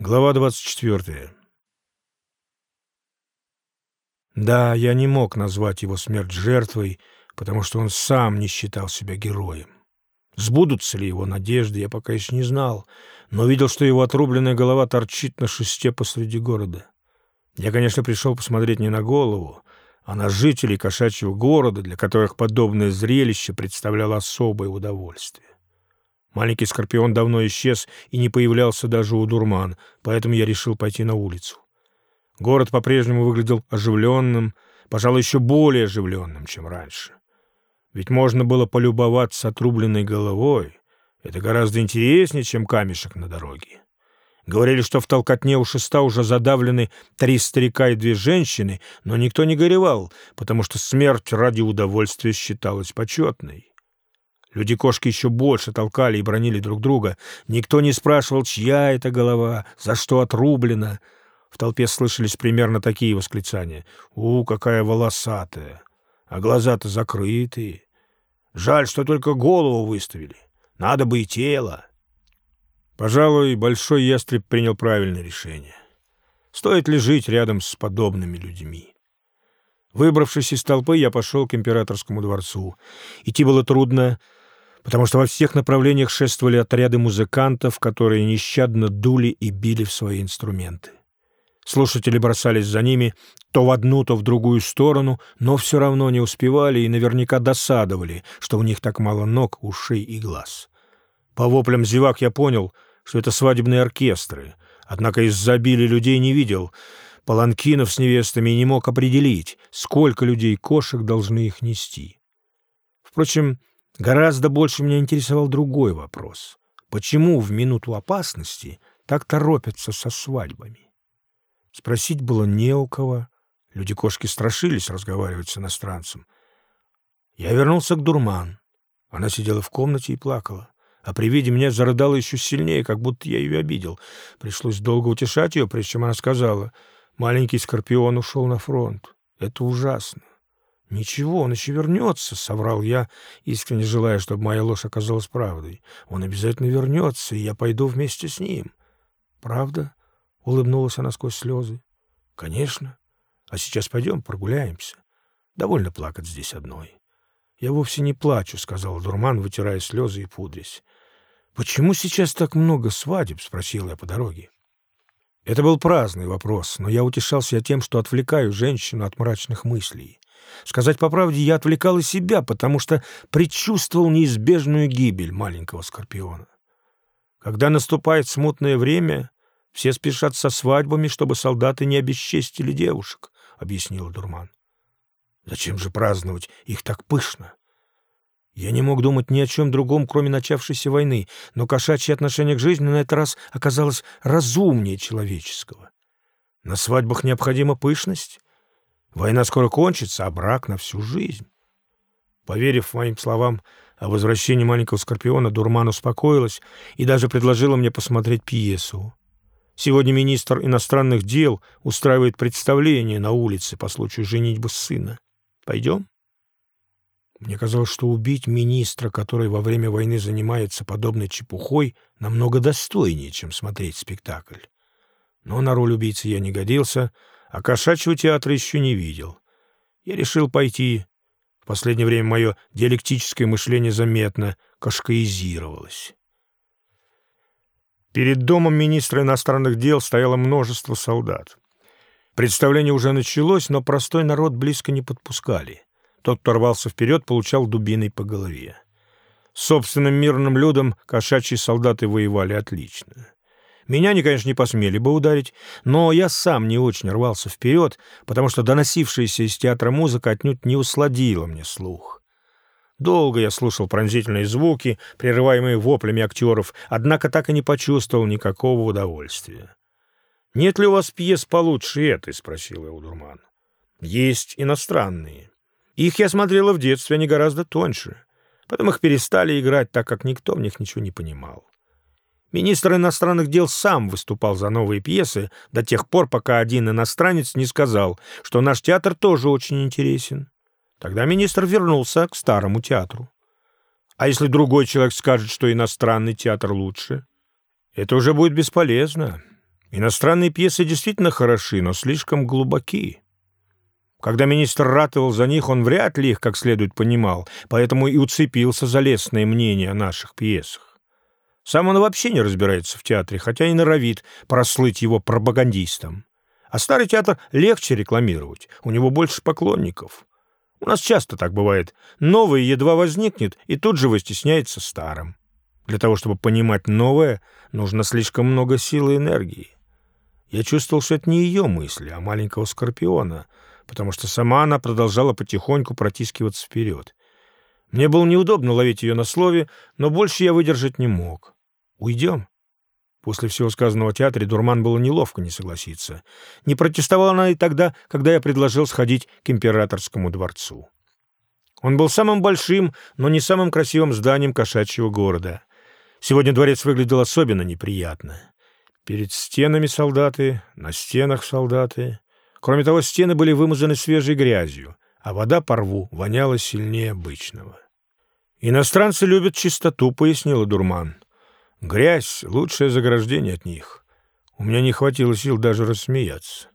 Глава 24. Да, я не мог назвать его смерть жертвой, потому что он сам не считал себя героем. Сбудутся ли его надежды, я пока еще не знал, но видел, что его отрубленная голова торчит на шесте посреди города. Я, конечно, пришел посмотреть не на голову, а на жителей кошачьего города, для которых подобное зрелище представляло особое удовольствие. Маленький скорпион давно исчез и не появлялся даже у дурман, поэтому я решил пойти на улицу. Город по-прежнему выглядел оживленным, пожалуй, еще более оживленным, чем раньше. Ведь можно было полюбоваться отрубленной головой. Это гораздо интереснее, чем камешек на дороге. Говорили, что в толкотне у шеста уже задавлены три старика и две женщины, но никто не горевал, потому что смерть ради удовольствия считалась почетной. Люди-кошки еще больше толкали и бронили друг друга. Никто не спрашивал, чья это голова, за что отрублена. В толпе слышались примерно такие восклицания. «У, какая волосатая! А глаза-то закрытые! Жаль, что только голову выставили. Надо бы и тело!» Пожалуй, большой ястреб принял правильное решение. Стоит ли жить рядом с подобными людьми? Выбравшись из толпы, я пошел к императорскому дворцу. Идти было трудно, потому что во всех направлениях шествовали отряды музыкантов, которые нещадно дули и били в свои инструменты. Слушатели бросались за ними то в одну, то в другую сторону, но все равно не успевали и наверняка досадовали, что у них так мало ног, ушей и глаз. По воплям зевак я понял, что это свадебные оркестры, однако из-за обилия людей не видел паланкинов с невестами и не мог определить, сколько людей-кошек должны их нести. Впрочем, Гораздо больше меня интересовал другой вопрос. Почему в минуту опасности так торопятся со свадьбами? Спросить было не у кого. Люди-кошки страшились разговаривать с иностранцем. Я вернулся к Дурман. Она сидела в комнате и плакала. А при виде меня зарыдала еще сильнее, как будто я ее обидел. Пришлось долго утешать ее, прежде чем она сказала, «Маленький скорпион ушел на фронт. Это ужасно. «Ничего, он еще вернется», — соврал я, искренне желая, чтобы моя ложь оказалась правдой. «Он обязательно вернется, и я пойду вместе с ним». «Правда?» — улыбнулась она сквозь слезы. «Конечно. А сейчас пойдем прогуляемся. Довольно плакать здесь одной». «Я вовсе не плачу», — сказал Дурман, вытирая слезы и пудрясь. «Почему сейчас так много свадеб?» — спросил я по дороге. Это был праздный вопрос, но я утешался тем, что отвлекаю женщину от мрачных мыслей. Сказать по правде, я отвлекал и себя, потому что предчувствовал неизбежную гибель маленького скорпиона. Когда наступает смутное время, все спешат со свадьбами, чтобы солдаты не обесчестили девушек, — объяснил Дурман. Зачем же праздновать их так пышно? Я не мог думать ни о чем другом, кроме начавшейся войны, но кошачье отношение к жизни на этот раз оказалось разумнее человеческого. На свадьбах необходима пышность, Война скоро кончится, а брак на всю жизнь. Поверив моим словам о возвращении маленького Скорпиона, Дурман успокоилась и даже предложила мне посмотреть пьесу. Сегодня министр иностранных дел устраивает представление на улице по случаю женитьбы сына. Пойдем? Мне казалось, что убить министра, который во время войны занимается подобной чепухой, намного достойнее, чем смотреть спектакль. Но на роль убийцы я не годился — а кошачьего театра еще не видел. Я решил пойти. В последнее время мое диалектическое мышление заметно кашкаизировалось. Перед домом министра иностранных дел стояло множество солдат. Представление уже началось, но простой народ близко не подпускали. Тот, кто рвался вперед, получал дубиной по голове. Собственным мирным людом кошачьи солдаты воевали отлично. Меня они, конечно, не посмели бы ударить, но я сам не очень рвался вперед, потому что доносившаяся из театра музыка отнюдь не усладила мне слух. Долго я слушал пронзительные звуки, прерываемые воплями актеров, однако так и не почувствовал никакого удовольствия. «Нет ли у вас пьес получше этой?» — спросил я у Дурман. «Есть иностранные. Их я смотрела в детстве, они гораздо тоньше. Потом их перестали играть, так как никто в них ничего не понимал. Министр иностранных дел сам выступал за новые пьесы до тех пор, пока один иностранец не сказал, что наш театр тоже очень интересен. Тогда министр вернулся к старому театру. А если другой человек скажет, что иностранный театр лучше? Это уже будет бесполезно. Иностранные пьесы действительно хороши, но слишком глубоки. Когда министр ратовал за них, он вряд ли их как следует понимал, поэтому и уцепился за лестное мнение о наших пьесах. Сам он вообще не разбирается в театре, хотя и норовит прослыть его пропагандистом. А старый театр легче рекламировать, у него больше поклонников. У нас часто так бывает. Новое едва возникнет, и тут же выстесняется старым. Для того, чтобы понимать новое, нужно слишком много силы и энергии. Я чувствовал, что это не ее мысли, а маленького скорпиона, потому что сама она продолжала потихоньку протискиваться вперед. Мне было неудобно ловить ее на слове, но больше я выдержать не мог. «Уйдем?» После всего сказанного в театре Дурман было неловко не согласиться. Не протестовала она и тогда, когда я предложил сходить к императорскому дворцу. Он был самым большим, но не самым красивым зданием кошачьего города. Сегодня дворец выглядел особенно неприятно. Перед стенами солдаты, на стенах солдаты. Кроме того, стены были вымазаны свежей грязью, а вода по рву воняла сильнее обычного. «Иностранцы любят чистоту», — пояснила Дурман. Грязь — лучшее заграждение от них. У меня не хватило сил даже рассмеяться.